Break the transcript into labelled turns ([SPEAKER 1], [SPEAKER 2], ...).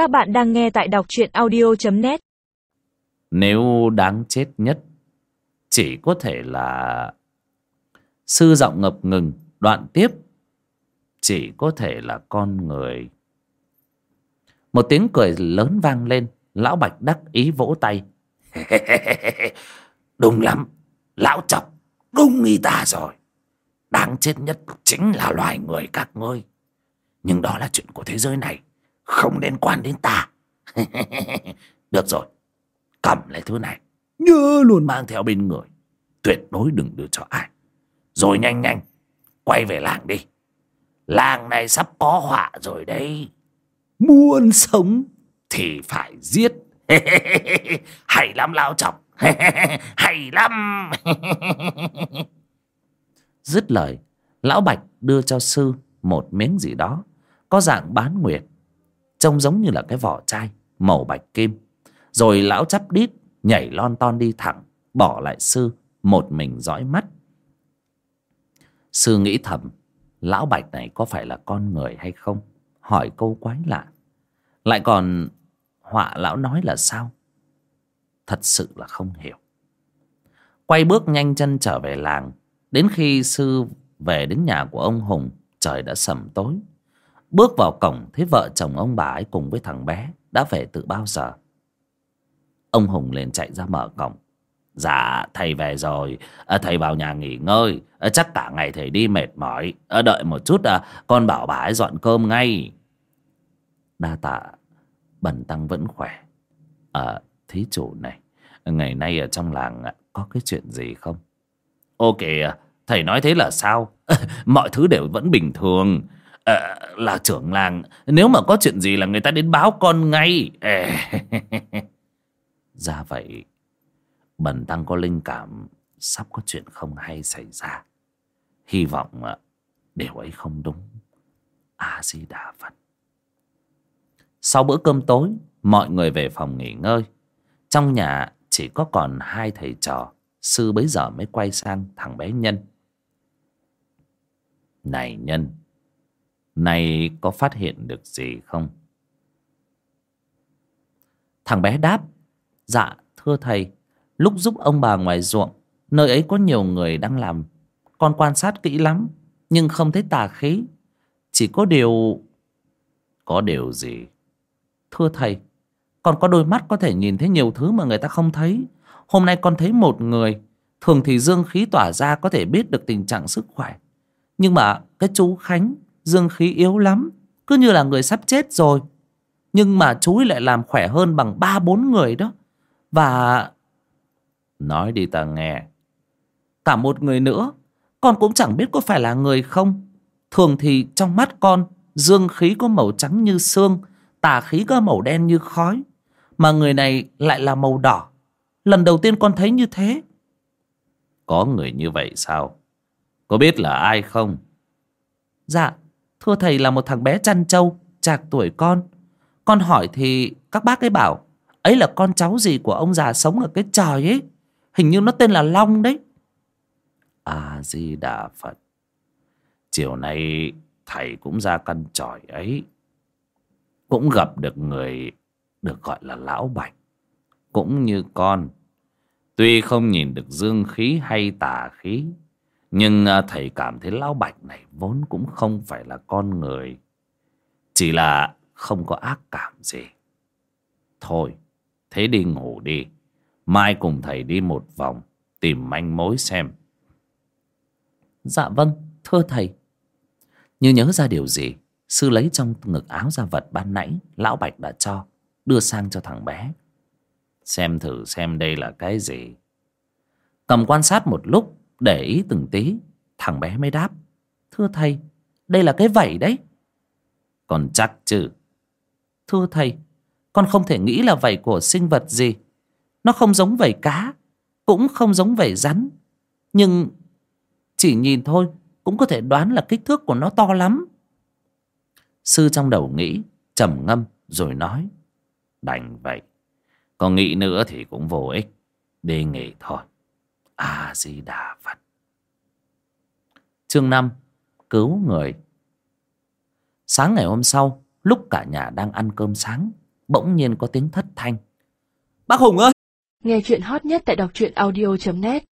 [SPEAKER 1] Các bạn đang nghe tại đọc truyện audio.net
[SPEAKER 2] Nếu đáng chết nhất, Chỉ có thể là Sư giọng ngập ngừng, Đoạn tiếp, Chỉ có thể là con người. Một tiếng cười lớn vang lên, Lão Bạch đắc ý vỗ tay. Đúng lắm, Lão chọc, Đúng y ta rồi. Đáng chết nhất chính là loài người các ngươi. Nhưng đó là chuyện của thế giới này. Không liên quan đến ta. Được rồi, Cầm lấy thứ này. Nhớ luôn mang theo bên người. Tuyệt đối đừng đưa cho ai. Rồi nhanh nhanh, Quay về làng đi. Làng này sắp có họa rồi đấy. Muốn sống Thì phải giết. Hay lắm lao chọc Hay lắm. Dứt lời, Lão Bạch đưa cho sư Một miếng gì đó, Có dạng bán nguyệt. Trông giống như là cái vỏ chai, Màu bạch kim. Rồi lão chắp đít, Nhảy lon ton đi thẳng, Bỏ lại sư, Một mình dõi mắt. Sư nghĩ thầm, Lão Bạch này có phải là con người hay không? Hỏi câu quái lạ. Lại còn, Họa lão nói là sao? Thật sự là không hiểu. Quay bước nhanh chân trở về làng. Đến khi sư về đến nhà của ông Hùng, Trời đã sầm tối. Bước vào cổng thấy vợ chồng ông bà ấy cùng với thằng bé Đã về từ bao giờ. Ông Hùng liền chạy ra mở cổng. Dạ thầy về rồi. À, Thầy vào nhà nghỉ ngơi. À, Chắc cả ngày thầy đi mệt mỏi. À, Đợi một chút à, Con bảo bà ấy dọn cơm ngay. Đa tạ. Bần tăng vẫn khỏe. À thí chủ này Ngày nay ở trong làng à, có cái chuyện gì không? Ok à, Thầy nói thế là sao? Mọi thứ đều vẫn bình thường à, Là trưởng làng. Nếu mà có chuyện gì là người ta đến báo con ngay. Ra vậy Bần tăng có linh cảm Sắp có chuyện không hay xảy ra. Hy vọng ờ, Điều ấy không đúng. A-di-đà Phật Sau bữa cơm tối Mọi người về phòng nghỉ ngơi. Trong nhà chỉ có còn hai thầy trò Sư bấy giờ mới quay sang thằng bé Nhân. Này Nhân này, có phát hiện được gì không? Thằng bé đáp Dạ thưa thầy, Lúc giúp ông bà ngoài ruộng, Nơi ấy có nhiều người đang làm. Con quan sát kỹ lắm, Nhưng không thấy tà khí. Chỉ có điều Có điều gì? Thưa thầy, Con có đôi mắt có thể nhìn thấy nhiều thứ mà người ta không thấy. Hôm nay con thấy một người, Thường thì dương khí tỏa ra có thể biết được tình trạng sức khỏe. Nhưng mà cái chú Khánh Dương khí yếu lắm, Cứ như là người sắp chết rồi. Nhưng mà chú ấy lại làm khỏe hơn bằng ba, bốn người đó. Và Nói đi ta nghe, Cả một người nữa, Con cũng chẳng biết có phải là người không. Thường thì trong mắt con, Dương khí có màu trắng như xương, Tà khí có màu đen như khói. Mà người này lại là màu đỏ. Lần đầu tiên con thấy như thế. Có người như vậy sao? Có biết là ai không? Dạ Thưa thầy là một thằng bé chăn trâu, Chạc tuổi con. Con hỏi thì các bác ấy bảo, Ấy là con cháu gì của ông già sống ở cái tròi ấy? Hình như nó tên là Long đấy. À di đà Phật. Chiều nay thầy cũng ra căn tròi ấy. Cũng gặp được người được gọi là Lão Bạch. Cũng như con. Tuy không nhìn được dương khí hay tà khí nhưng à, thầy cảm thấy Lão Bạch này vốn cũng không phải là con người. Chỉ là không có ác cảm gì. Thôi, thế đi ngủ đi. Mai cùng thầy đi một vòng Tìm manh mối xem. Dạ vâng, thưa thầy. Như nhớ ra điều gì Sư lấy trong ngực áo ra vật ban nãy Lão Bạch đã cho Đưa sang cho thằng bé. Xem thử xem đây là cái gì. Cầm quan sát một lúc để ý từng tí. Thằng bé mới đáp Thưa thầy, đây là cái vẩy đấy. Còn chắc chứ? Thưa thầy, con không thể nghĩ là vẩy của sinh vật gì. Nó không giống vẩy cá Cũng không giống vẩy rắn. Nhưng chỉ nhìn thôi Cũng có thể đoán là kích thước của nó to lắm. Sư trong đầu nghĩ trầm ngâm rồi nói Đành vậy Có nghĩ nữa thì cũng vô ích. Đi nghỉ thôi. A-di-đà Phật. Chương năm, Cứu người. Sáng ngày hôm sau, Lúc cả nhà đang ăn cơm sáng, bỗng nhiên có tiếng thất thanh. Bác hùng ơi!
[SPEAKER 3] Nghe chuyện hot nhất tại đọc truyện audio.net